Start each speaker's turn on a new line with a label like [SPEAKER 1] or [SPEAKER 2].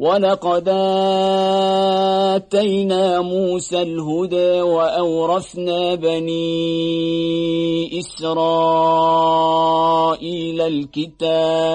[SPEAKER 1] ولقد آتينا موسى الهدى وأورثنا بني إسرائيل الكتاب